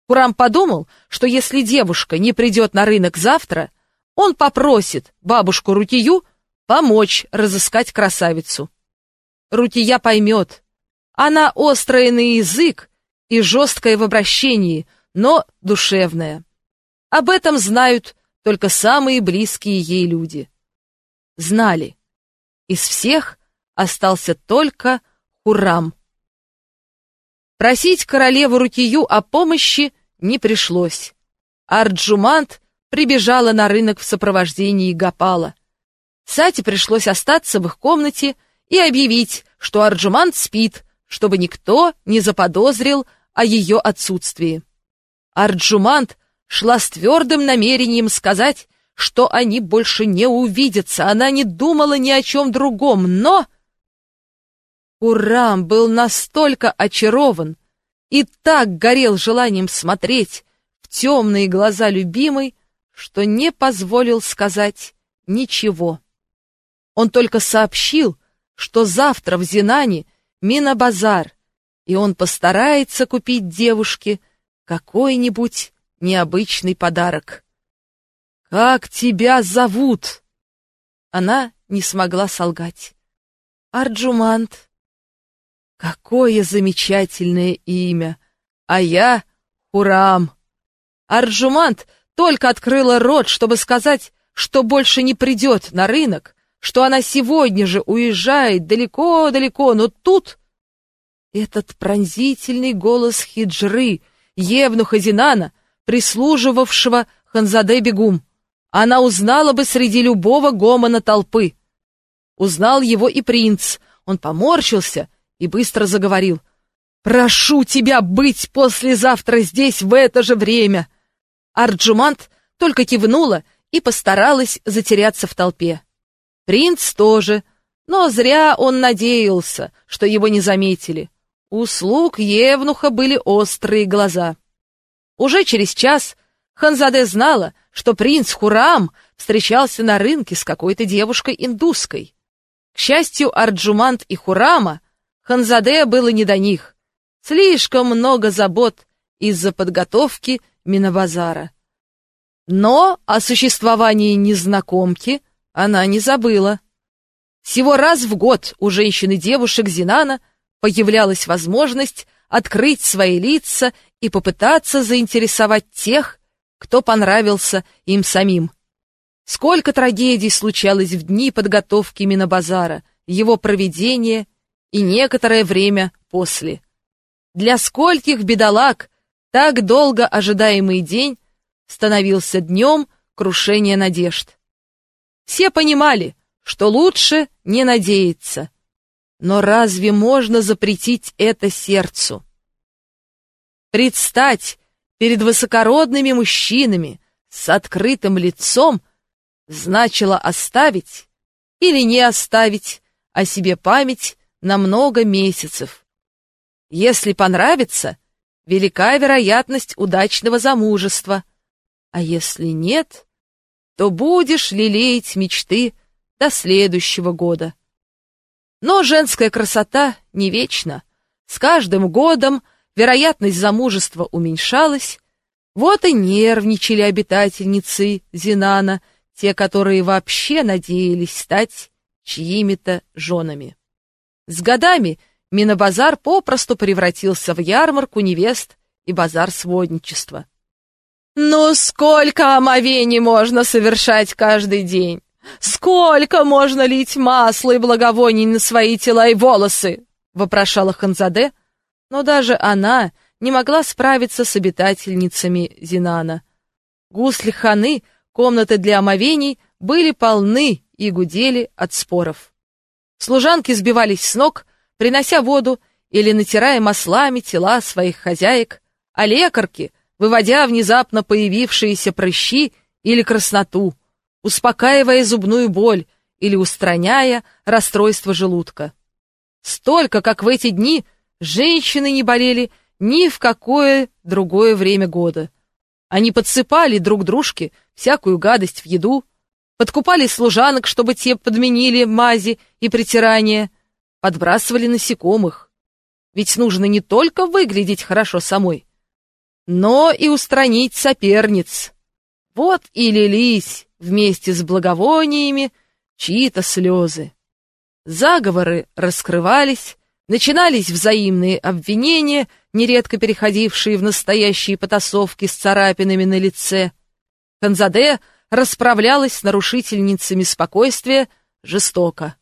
Курам подумал, что если девушка не придет на рынок завтра, он попросит бабушку Рутию помочь разыскать красавицу. Рутия поймет. Она острая на язык и жесткая в обращении, но душевная. Об этом знают только самые близкие ей люди знали. Из всех остался только Хурам. Просить королеву Рукию о помощи не пришлось. Арджумант прибежала на рынок в сопровождении Гапала. Сати пришлось остаться в их комнате и объявить, что Арджумант спит, чтобы никто не заподозрил о ее отсутствии. Арджумант шла с твердым намерением сказать, что они больше не увидятся. Она не думала ни о чем другом, но... Урам был настолько очарован и так горел желанием смотреть в темные глаза любимой, что не позволил сказать ничего. Он только сообщил, что завтра в Зинане Минобазар, и он постарается купить девушке какой-нибудь необычный подарок. «Как тебя зовут?» Она не смогла солгать. «Арджумант». «Какое замечательное имя! А я — Хурам». Арджумант только открыла рот, чтобы сказать, что больше не придет на рынок, что она сегодня же уезжает далеко-далеко, но тут... Этот пронзительный голос хиджры, Евнуха Зинана, прислуживавшего Ханзаде Бегум. Она узнала бы среди любого гомона толпы. Узнал его и принц. Он поморщился и быстро заговорил. «Прошу тебя быть послезавтра здесь в это же время!» Арджумант только кивнула и постаралась затеряться в толпе. Принц тоже, но зря он надеялся, что его не заметили. У слуг Евнуха были острые глаза. Уже через час Ханзаде знала, что принц Хурам встречался на рынке с какой-то девушкой индуской. К счастью, Арджумант и Хурама Ханзаде было не до них. Слишком много забот из-за подготовки Минобазара. Но о существовании незнакомки она не забыла. Всего раз в год у женщин и девушек Зинана появлялась возможность открыть свои лица и попытаться заинтересовать тех, кто понравился им самим. Сколько трагедий случалось в дни подготовки Минобазара, его проведения и некоторое время после. Для скольких бедолаг Так долго ожидаемый день становился днем крушения надежд. Все понимали, что лучше не надеяться. Но разве можно запретить это сердцу? Предстать перед высокородными мужчинами с открытым лицом значило оставить или не оставить о себе память на много месяцев. Если понравится, велика вероятность удачного замужества, а если нет, то будешь лелеять мечты до следующего года. Но женская красота не вечна. С каждым годом вероятность замужества уменьшалась, вот и нервничали обитательницы Зинана, те, которые вообще надеялись стать чьими-то женами. С годами Минобазар попросту превратился в ярмарку невест и базар сводничества. «Ну сколько омовений можно совершать каждый день? Сколько можно лить масло и благовоний на свои тела и волосы?» — вопрошала Ханзаде, но даже она не могла справиться с обитательницами Зинана. Гусли-ханы, комнаты для омовений, были полны и гудели от споров. Служанки сбивались с ног, принося воду или натирая маслами тела своих хозяек, а лекарки, выводя внезапно появившиеся прыщи или красноту, успокаивая зубную боль или устраняя расстройство желудка. Столько, как в эти дни, женщины не болели ни в какое другое время года. Они подсыпали друг дружке всякую гадость в еду, подкупали служанок, чтобы те подменили мази и притирания, подбрасывали насекомых. Ведь нужно не только выглядеть хорошо самой, но и устранить соперниц. Вот и лились вместе с благовониями чьи-то слезы. Заговоры раскрывались, начинались взаимные обвинения, нередко переходившие в настоящие потасовки с царапинами на лице. Ханзаде расправлялась с нарушительницами спокойствия жестоко.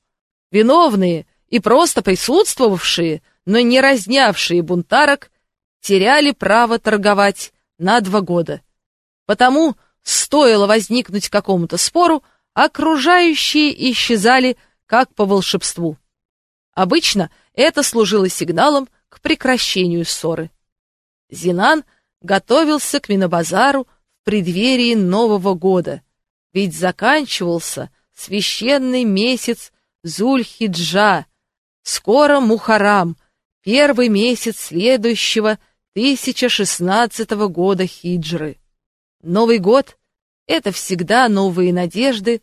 Виновные и просто присутствовавшие, но не разнявшие бунтарок, теряли право торговать на два года. Потому стоило возникнуть какому-то спору, окружающие исчезали как по волшебству. Обычно это служило сигналом к прекращению ссоры. Зинан готовился к Минобазару в преддверии Нового года, ведь заканчивался священный месяц Зуль-Хиджа, скоро Мухарам, первый месяц следующего 1016 года хиджры. Новый год — это всегда новые надежды,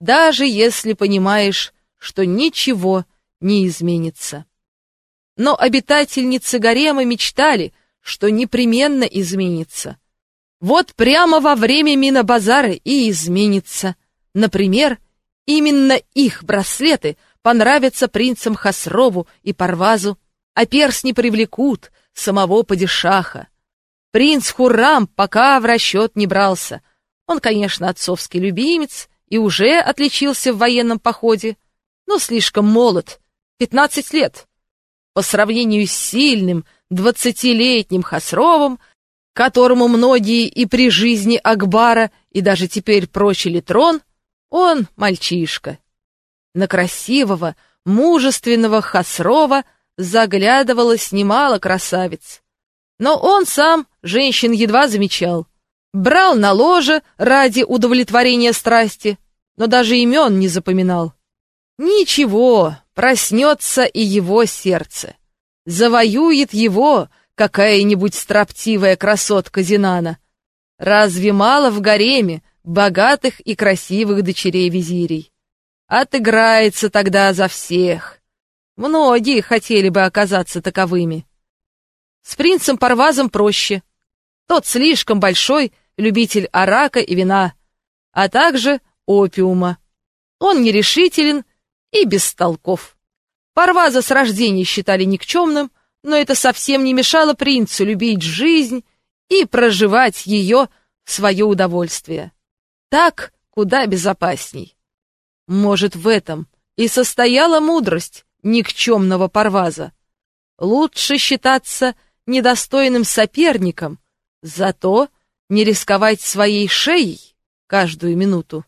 даже если понимаешь, что ничего не изменится. Но обитательницы гарема мечтали, что непременно изменится. Вот прямо во время Минобазара и изменится. Например, именно их браслеты понравятся принцам Хасрову и Парвазу, а перстни привлекут самого падишаха. Принц Хуррам пока в расчет не брался. Он, конечно, отцовский любимец и уже отличился в военном походе, но слишком молод, пятнадцать лет. По сравнению с сильным, двадцатилетним Хасровым, которому многие и при жизни Акбара и даже теперь прочили трон, он мальчишка. На красивого, мужественного Хасрова заглядывалось немало красавиц. Но он сам женщин едва замечал. Брал на ложе ради удовлетворения страсти, но даже имен не запоминал. Ничего, проснется и его сердце. Завоюет его какая-нибудь строптивая красотка Зинана. Разве мало в гареме богатых и красивых дочерей визирей? Отыграется тогда за всех. Многие хотели бы оказаться таковыми. С принцем Парвазом проще. Тот слишком большой любитель арака и вина, а также опиума. Он нерешителен и бестолков. Парваза с рождения считали никчемным, но это совсем не мешало принцу любить жизнь и проживать ее в свое удовольствие. Так куда безопасней. Может, в этом и состояла мудрость никчемного Парваза. Лучше считаться недостойным соперником, зато не рисковать своей шеей каждую минуту.